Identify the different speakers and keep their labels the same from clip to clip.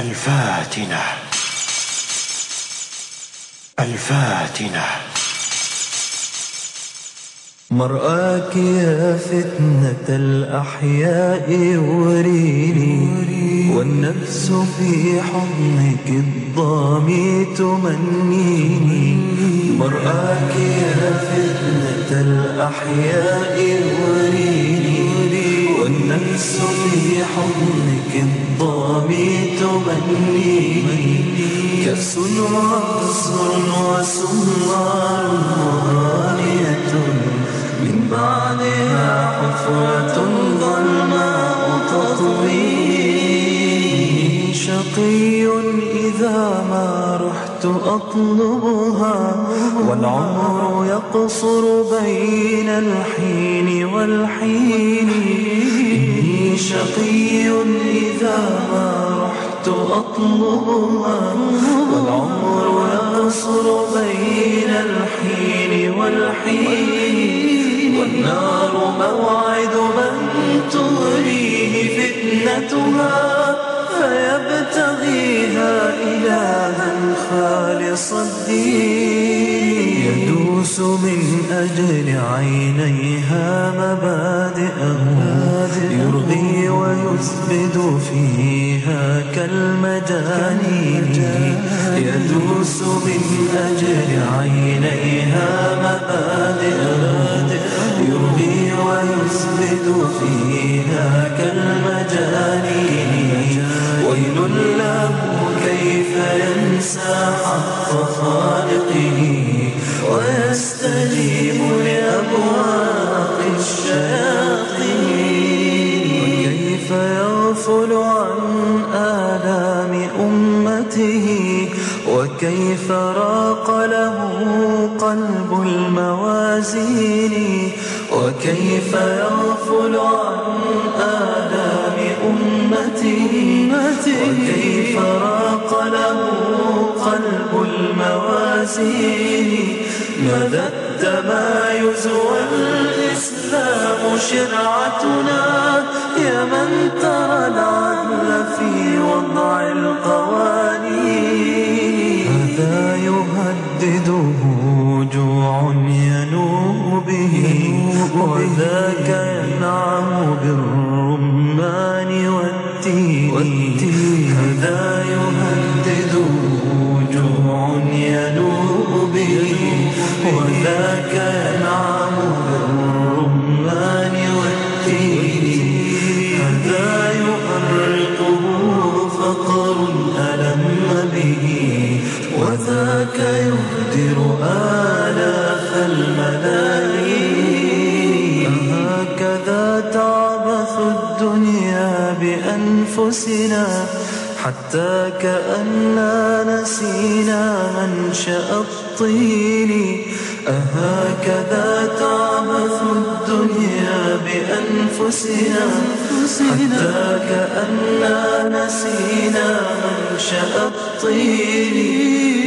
Speaker 1: الفاتنة. الفاتنة.
Speaker 2: مرآك يا فتنة الأحياء يوريني والنفس في حضنك الضامي تمنيني. مرآك يا فتنة الأحياء يوريني والنفس في حضنك الضامي تمنيني كأس وعصر وسمار مرانية من بعدها حفرة رحت أطلبها والعمر يقصر بين الحين والحين. إني شقي إذا ما رحت أطلبها والعمر يقصر بين الحين والحين. والنار موعد من تغريه فتنتها. الدين يدوس من أجل عينيها مبادئه. يرغي ويثبت فيها كالمجانين. يدوس من أجل عينيها مبادئه. يرغي ويثبت فيها كالمجانين. خالقه ويستجيب لأبواق الشياطين. وكيف يغفل عن آلام أمته؟ وكيف راق له قلب الموازين؟ وكيف يغفل عن آلام أمته؟ وكيف الموازين مدى التمايز والإسلام شرعتنا؟ يا من ترى العدل في وضع القوانين. هذا يهدده جوع ينوب به؟ وذاك ينعم بالرمان بأنفسنا حتى كأننا نسينا منشأ الطين. أهكذا تعبث الدنيا بأنفسنا حتى كأننا نسينا منشأ الطين.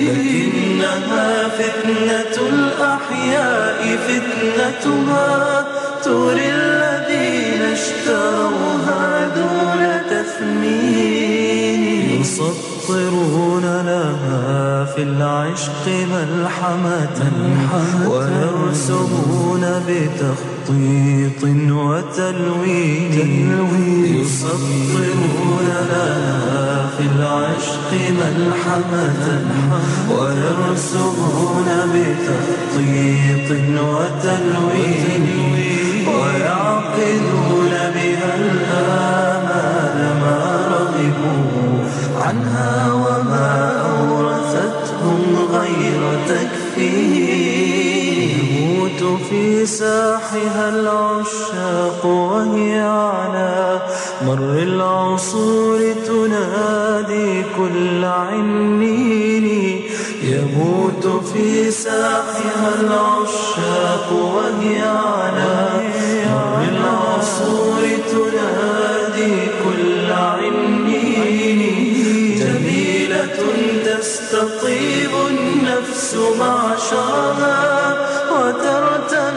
Speaker 2: لكنها فتنة الأحياء فتنتها تري الذين العشق ملحمة ويرسمون بتخطيط وتلوين. يسطرون لها في العشق ملحمة ويرسمون بتخطيط وتلوين. ويعقدون يموت في ساحها العشاق وهي على مر العصور تنادي كل عنين يموت في ساحها العشاق وهي على مر العصور تنادي كل عنين جميلة تستطيب النفس معشرها وترتمي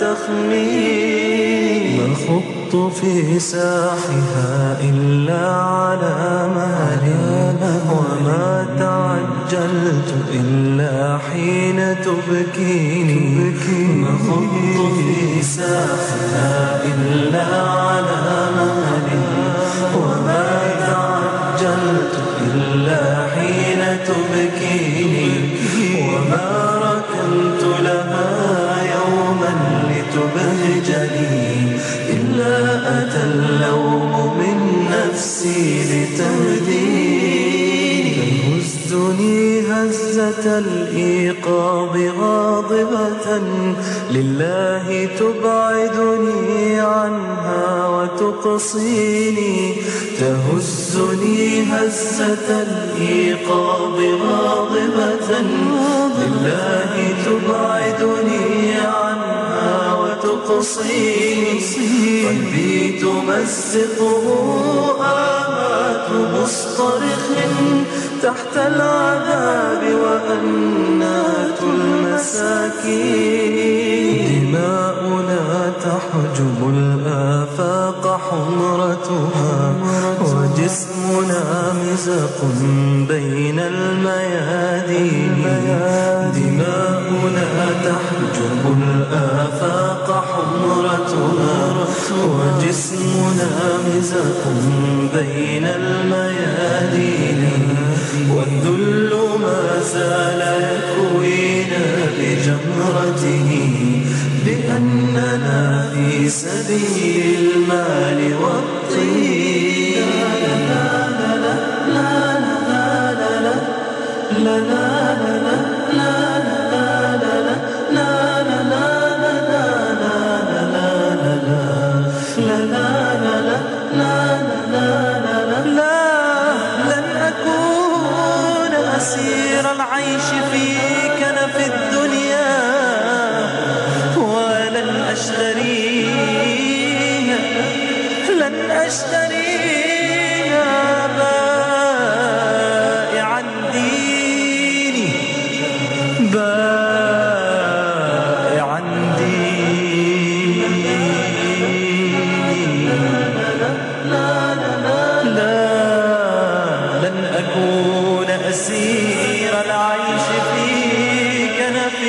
Speaker 2: تخمين. ما خط في ساحها إلا على مهلي وما تعجلت إلا حين تبكيني. ما خضت في ساحها إلا على مهلي الإيقاظ غاضبة لله تبعدني عنها وتقصيني تهزني هزة الإيقاظ غاضبة لله تبعدني عنها وتقصيني قلبي تمزقه آمات مصطرخ تحت العذاب وأنات المساكين. دماؤنا تحجب الآفاق حمرتها وجسمنا مزق بين الميادين. دماؤنا تحجب الآفاق حمرتها وجسمنا مزق بين الميادين. والذل ما زال يكوينا بجمرته بأننا في سبيل المال والطين لا لا لا لا لا لا لا لا أسير العيش في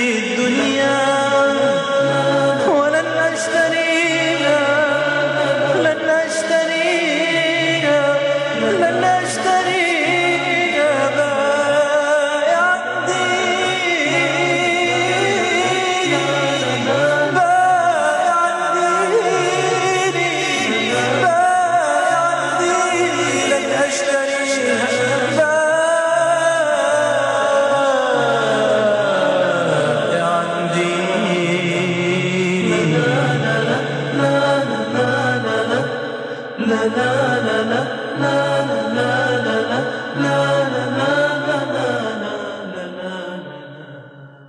Speaker 2: querido.